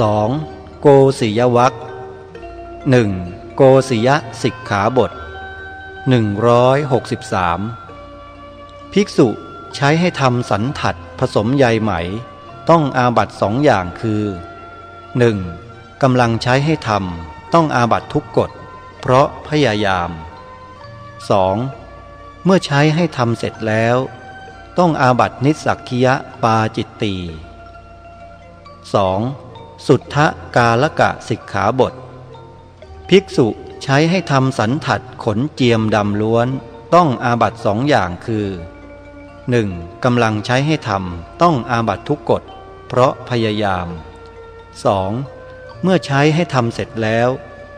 2. โกศิยวัคหนึ่งโกศิยสิกขาบท 163 ภิกษุใช้ให้ทำสันถัดผสมใยไหม ต้องอาบัตสองอย่างคือ 1. กำลังใช้ให้ทำต้องอาบัตทุกกฎ เพราะพยายาม 2. เมื่อใช้ให้ทำเสร็จแล้ว ต้องอาบัตนิสักคิยะปาจิตตี 2. สุทธกาลกะสิกขาบท ภิกษุใช้ให้ทำสันถัดขนเจียมดำล้วน ต้องอาบัตสองอย่างคือ 1. กำลังใช้ให้ทำต้องอาบัตทุกกฎ เพราะพยายาม 2. เมื่อใช้ให้ทำเสร็จแล้ว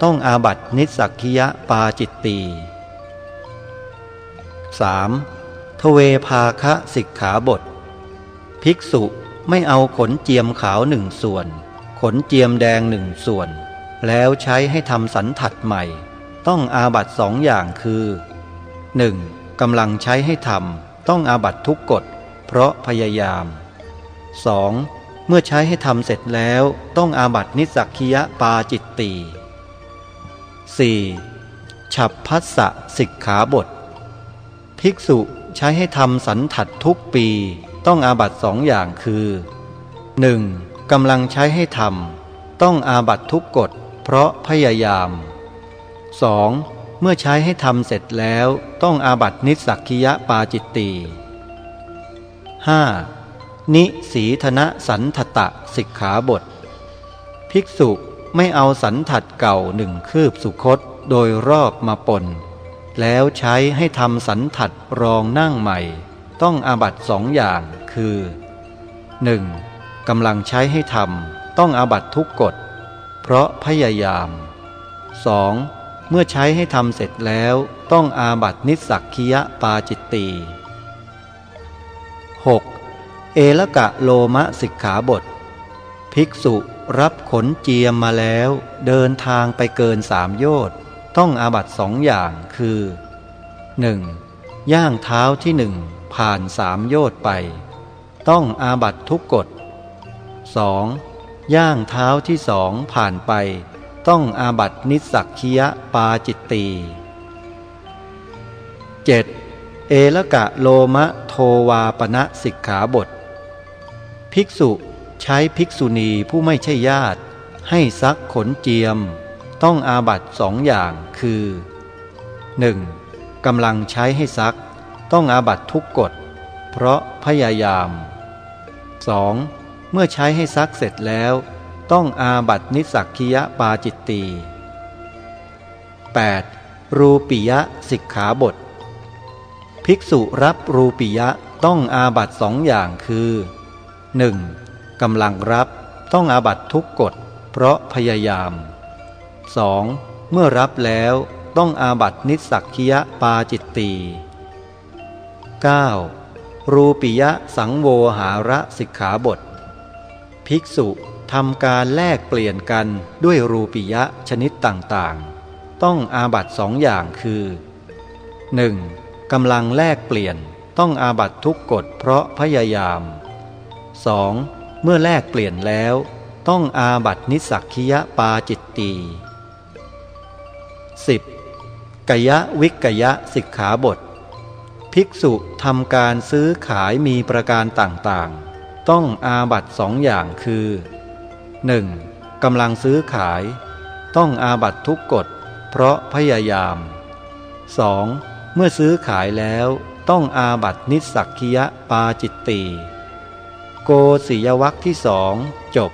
ต้องอาบัตนิสักคิยะปาจิตตี 3. ทเวภาคะสิกขาบท ภิกษุไม่เอาขนเจียมขาวหนึ่งส่วน ขนเจียมแดงหนึ่งส่วน แล้วใช้ให้ทำสันถัดใหม่ ต้องอาบัตสองอย่างคือ 1. กำลังใช้ให้ทำต้องอาบัตทุกกฎ เพราะพยายาม 2. เมื่อใช้ให้ทำเสร็จแล้วต้องอาบัตนิสักคียะปาจิตตี 4. ฉับพัสสะสิกขาบท ภิกษุใช้ให้ทำสันถัดทุกปี ต้องอาบัตสองอย่างคือ 1. กำลังใช้ให้ทำต้องอาบัตทุกกฎเพราะพยายาม 2. เมื่อใช้ให้ทำเสร็จแล้วต้องอาบัตนิสักคิยะปาจิตตี 5. นิสีธนะสันทตะสิกขาบท ภิกษุไม่เอาสันถัดเก่าหนึ่งคืบสุคตโดยรอบมาปน แล้วใช้ให้ทำสันถัดรองนั่งใหม่ ต้องอาบัตสองอย่างคือ 1. กำลังใช้ให้ทำต้องอาบัตทุกกฎ เพราะพยายาม 2. เมื่อใช้ให้ทำเสร็จแล้วต้องอาบัตนิสักคียะปาจิตตี 6. เอละกะโลมะสิกขาบท ภิกษุรับขนเจียมมาแล้วเดินทางไปเกินสามโยชน์ต้องอาบัตสองอย่างคือ 1. ย่างเท้าที่หนึ่งผ่านสามโยชน์ไป ต้องอาบัตทุกกฎ 2. ย่างเท้าที่สองผ่านไป ต้องอาบัตินิสักคียปาจิตตี 7. เอละกะโลมะโทวาปณะสิกขาบท ภิกษุใช้ภิกษุณีผู้ไม่ใช่ญาติ ให้ซักขนเจียม ต้องอาบัตสองอย่างคือ 1. กำลังใช้ให้ซัก ต้องอาบัตทุกกฎ เพราะพยายาม 2. เมื่อใช้ให้ซักเสร็จแล้ว ต้องอาบัตินิสักคียะปาจิตตี 8. รูปิยะสิกขาบท ภิกษุรับรูปิยะต้องอาบัตสองอย่างคือ 1. กำลังรับต้องอาบัตทุกกฎ เพราะพยายาม 2. เมื่อรับแล้วต้องอาบัตนิสักคียะปาจิตตี 9. รูปิยะสังโวหาระสิกขาบท ภิกษุทำการแลกเปลี่ยนกันด้วยรูปิยะชนิดต่างๆ ต้องอาบัตสองอย่างคือ 1. กำลังแลกเปลี่ยนต้องอาบัตทุกกฎเพราะพยายาม 2. เมื่อแลกเปลี่ยนแล้ว ต้องอาบัตนิสักคิยะปาจิตตี 10. กยะวิกยะสิกขาบท ภิกษุทำการซื้อขายมีประการต่างๆ ต้องอาบัตสองอย่างคือ 1. กำลังซื้อขาย ต้องอาบัตทุกกฎ เพราะพยายาม 2. เมื่อซื้อขายแล้วต้องอาบัตนิสักคียะปาจิตตีโกศิยวัคที่สองจบ